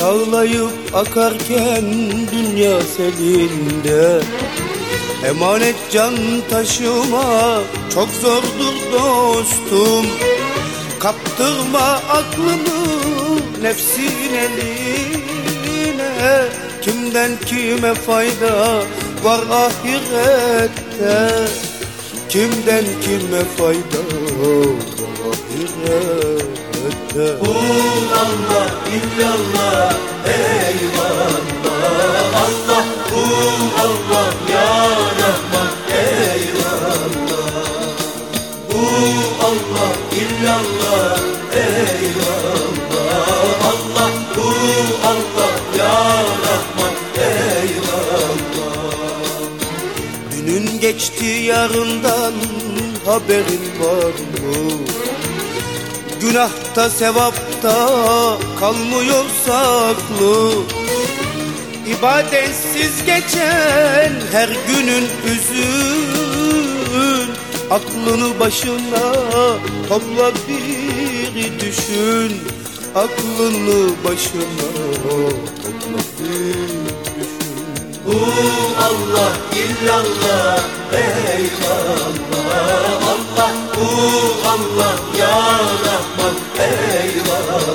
Çağlayıp akarken dünya selinde Emanet can taşıma çok zordur dostum. Kaptırma aklını nefsin eline. Kimden kime fayda var ahirette? Kimden kime fayda var ahirette Allah illallah eyvallah Allah kul Allah ya Rahman eyvallah Kul Allah illallah eyvallah Allah kul Allah ya Rahman eyvallah Günün geçti yarından haberin var mı? Günahta sevapta kalmıyor saklı İbadetsiz geçen her günün üzün Aklını başına topla bir düşün. Aklını başına topla bir düşün. Kul Allah illallah eyvallah Allah kul Allah Rahman eyvallah.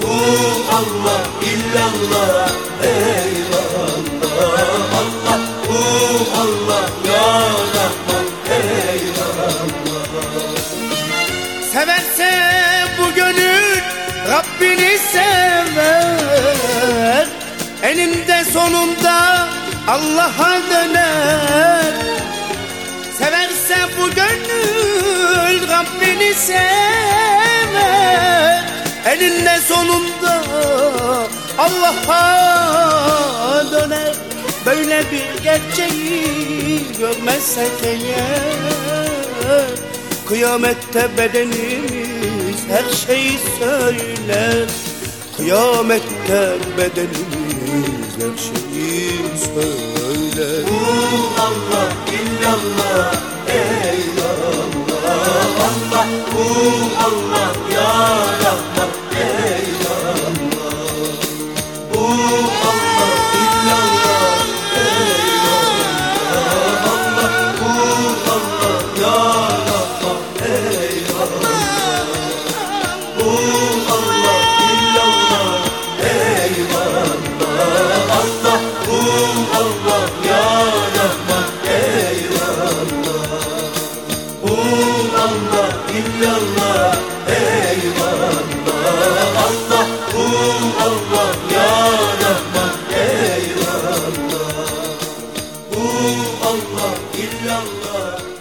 Kul Allah illallah eyvallah. Allah kul Allah ya Rahman eyvallah. Severse bu gönül Rabbini sever. Eninde sonunda Allah'a döner Sever Eninde sonunda Allah'a döner. Böyle bir gerçeği görmezsek eğer Kıyamette bedenimiz her şeyi söyler. Kıyamette bedenimiz her şeyi söyler Allah love.